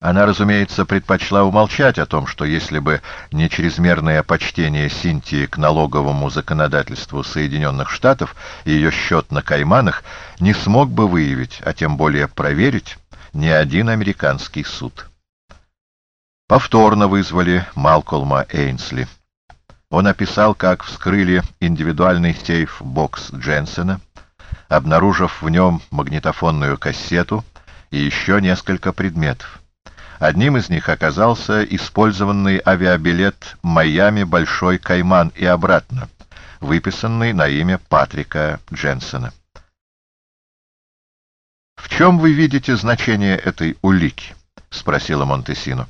Она, разумеется, предпочла умолчать о том, что если бы не чрезмерное почтение Синтии к налоговому законодательству Соединенных Штатов, ее счет на Кайманах не смог бы выявить, а тем более проверить, ни один американский суд. Повторно вызвали Малкольма Эйнсли. Он описал, как вскрыли индивидуальный сейф-бокс Дженсена, обнаружив в нем магнитофонную кассету и еще несколько предметов. Одним из них оказался использованный авиабилет «Майами Большой Кайман» и обратно, выписанный на имя Патрика Дженсона. «В чем вы видите значение этой улики?» — спросила Монтесино.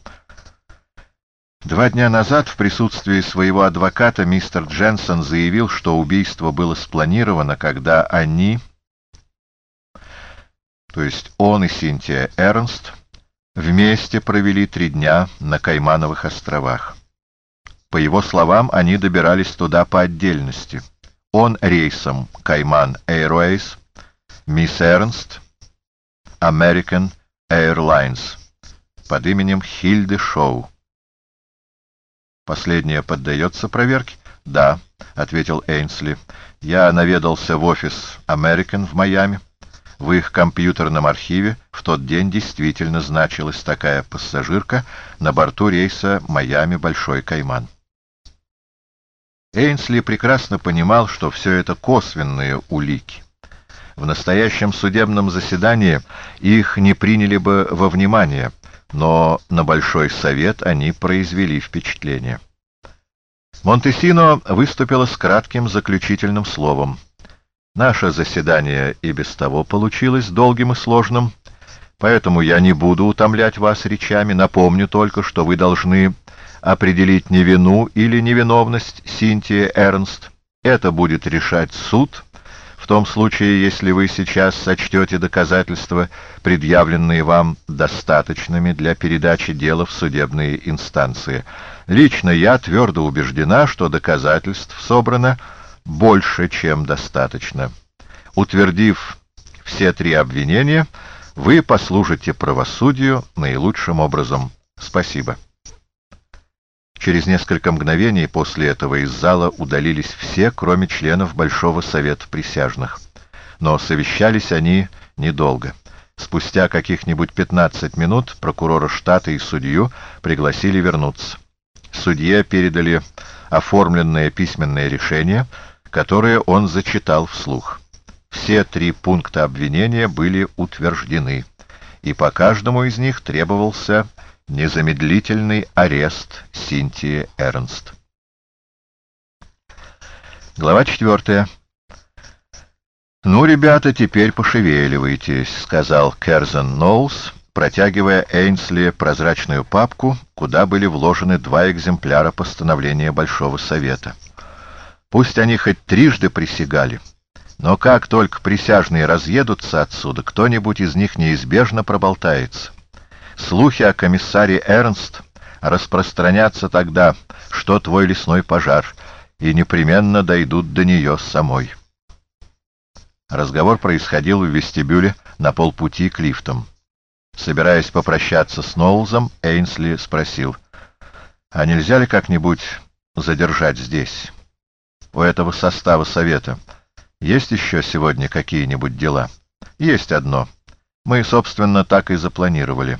Два дня назад в присутствии своего адвоката мистер Дженсон заявил, что убийство было спланировано, когда они, то есть он и Синтия Эрнст, Вместе провели три дня на Каймановых островах. По его словам, они добирались туда по отдельности. Он рейсом Кайман Airways, мисс Эрнст, American Airlines под именем Хильды Шоу. Последняя поддается проверке? Да, ответил Эйнсли. Я наведался в офис American в Майами. В их компьютерном архиве в тот день действительно значилась такая пассажирка на борту рейса Майами-Большой Кайман. Эйнсли прекрасно понимал, что все это косвенные улики. В настоящем судебном заседании их не приняли бы во внимание, но на Большой Совет они произвели впечатление. Монтесино выступила с кратким заключительным словом. Наше заседание и без того получилось долгим и сложным, поэтому я не буду утомлять вас речами, напомню только, что вы должны определить невину или невиновность Синтии Эрнст. Это будет решать суд, в том случае, если вы сейчас сочтете доказательства, предъявленные вам достаточными для передачи дела в судебные инстанции. Лично я твердо убеждена, что доказательств собрано больше, чем достаточно. Утвердив все три обвинения, вы послужите правосудию наилучшим образом. Спасибо. Через несколько мгновений после этого из зала удалились все, кроме членов Большого Совета Присяжных. Но совещались они недолго. Спустя каких-нибудь 15 минут прокурора штата и судью пригласили вернуться. Судье передали оформленное письменное решение — которые он зачитал вслух. Все три пункта обвинения были утверждены, и по каждому из них требовался незамедлительный арест Синтии Эрнст. Глава четвертая. «Ну, ребята, теперь пошевеливайтесь», — сказал Керзен Ноулс, протягивая Эйнсли прозрачную папку, куда были вложены два экземпляра постановления Большого Совета. Пусть они хоть трижды присягали, но как только присяжные разъедутся отсюда, кто-нибудь из них неизбежно проболтается. Слухи о комиссаре Эрнст распространятся тогда, что твой лесной пожар, и непременно дойдут до нее самой. Разговор происходил в вестибюле на полпути к лифтам. Собираясь попрощаться с Ноулзом, Эйнсли спросил, «А нельзя ли как-нибудь задержать здесь?» У этого состава совета. Есть еще сегодня какие-нибудь дела? Есть одно. Мы, собственно, так и запланировали.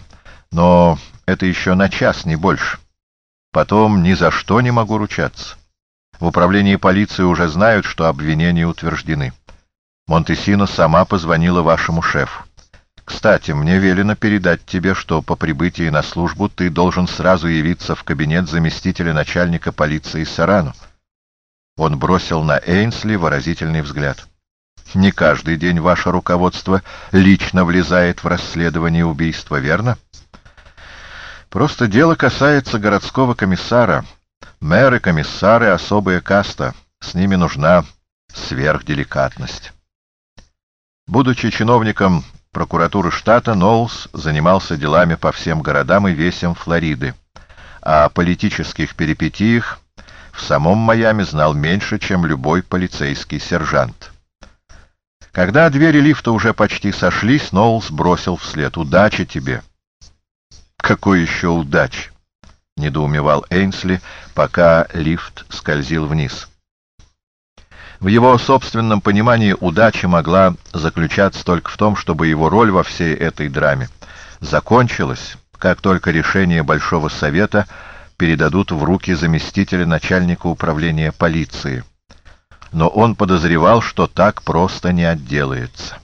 Но это еще на час, не больше. Потом ни за что не могу ручаться. В управлении полиции уже знают, что обвинения утверждены. Монтесино сама позвонила вашему шефу. Кстати, мне велено передать тебе, что по прибытии на службу ты должен сразу явиться в кабинет заместителя начальника полиции Сарану. Он бросил на Эйнсли выразительный взгляд. «Не каждый день ваше руководство лично влезает в расследование убийства, верно?» «Просто дело касается городского комиссара. Мэры, комиссары — особая каста. С ними нужна сверхделикатность». Будучи чиновником прокуратуры штата, Ноулс занимался делами по всем городам и весям Флориды. О политических перипетиях в самом Майами знал меньше, чем любой полицейский сержант. Когда двери лифта уже почти сошлись, Ноулс бросил вслед «Удачи тебе!». Какой еще удач? недоумевал Эйнсли, пока лифт скользил вниз. В его собственном понимании удача могла заключаться только в том, чтобы его роль во всей этой драме закончилась, как только решение Большого Совета передадут в руки заместителя начальника управления полиции. Но он подозревал, что так просто не отделается.